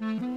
Ocaklarda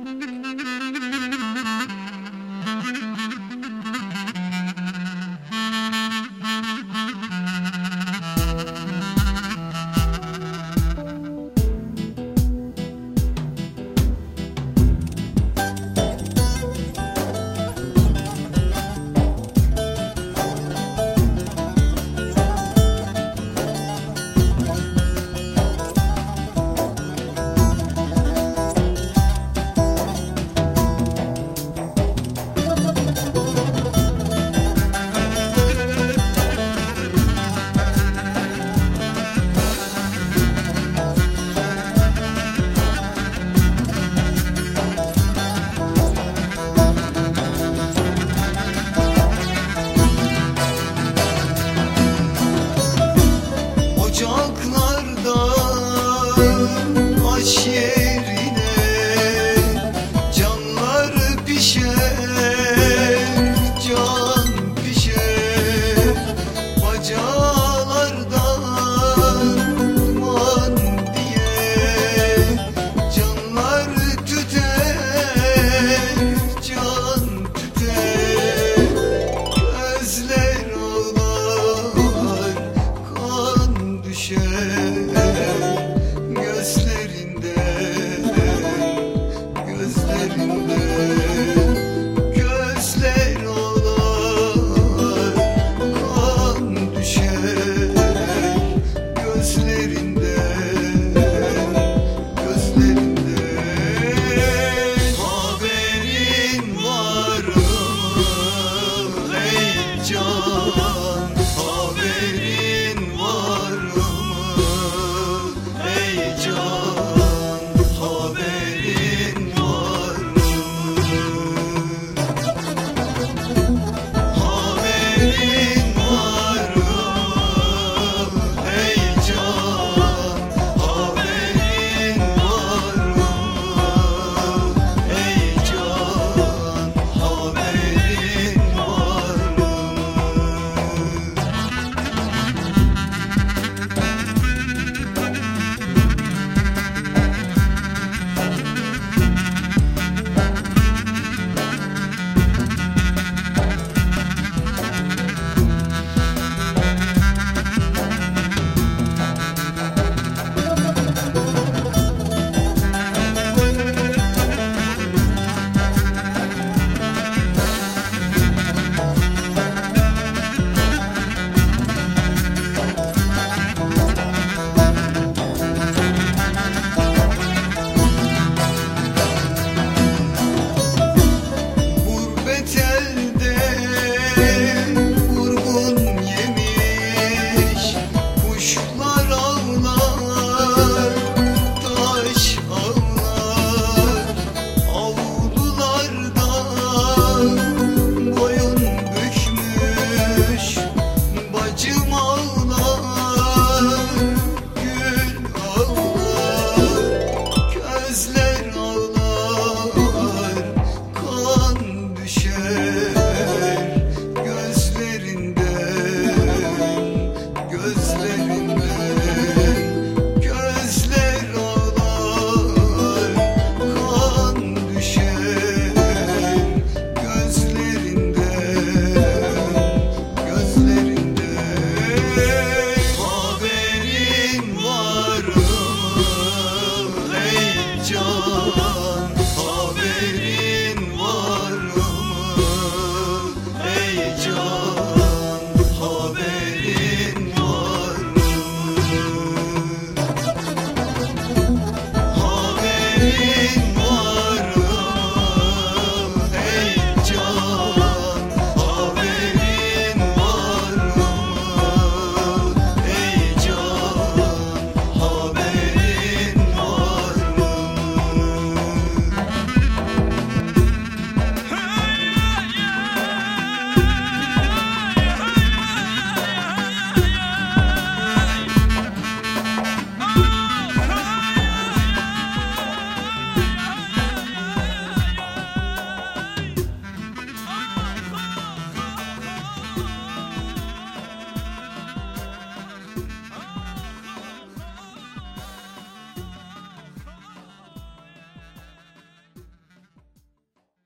kan